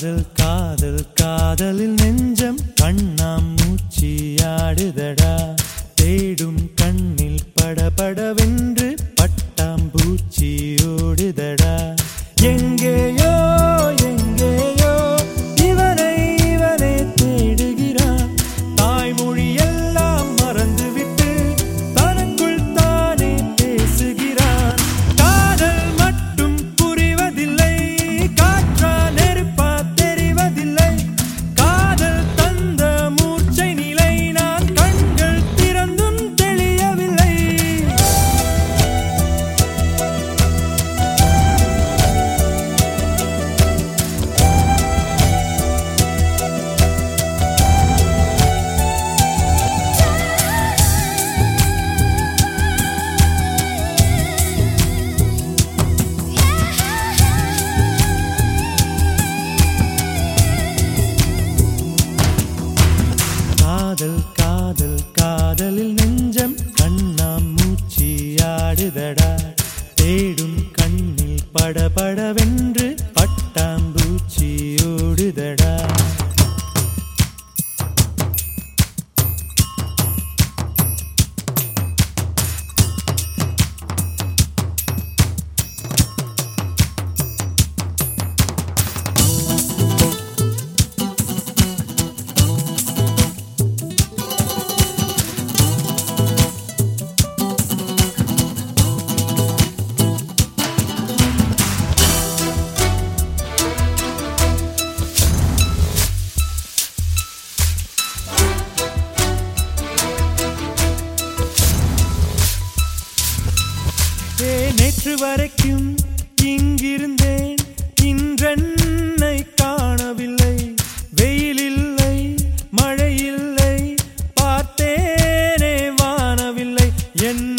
காதல் காதல் காதலில் நின்று காதல் காதல் காதலில் நெஞ்சம் கண்ணாம் மூச்சி ஆடுதடா தேடும் கண்ணில் படபடவென்று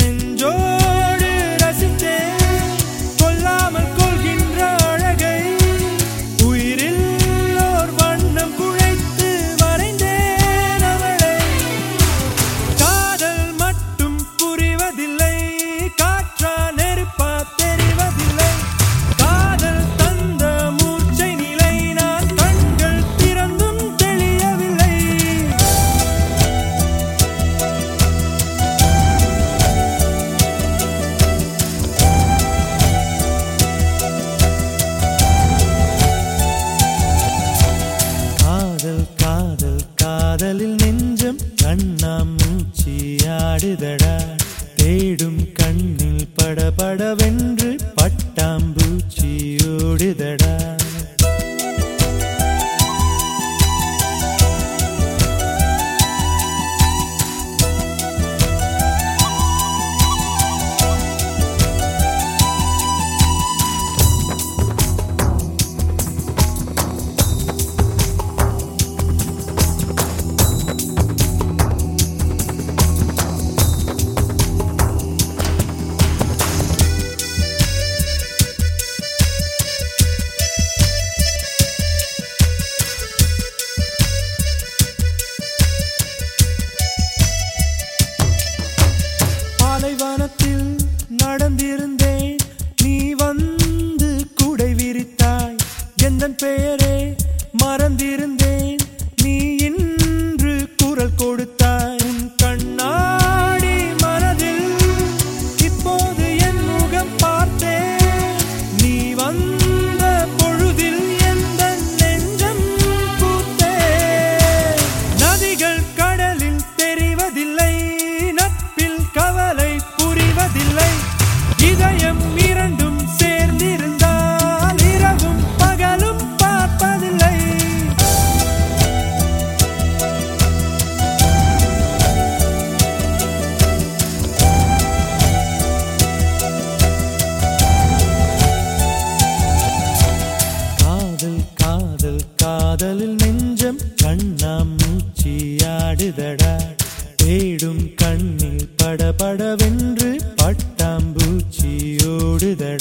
enjoy. படவென்று பட்டாம்பூச்சியோடுதட பட்டாம்பூச்சி ஓடுதடா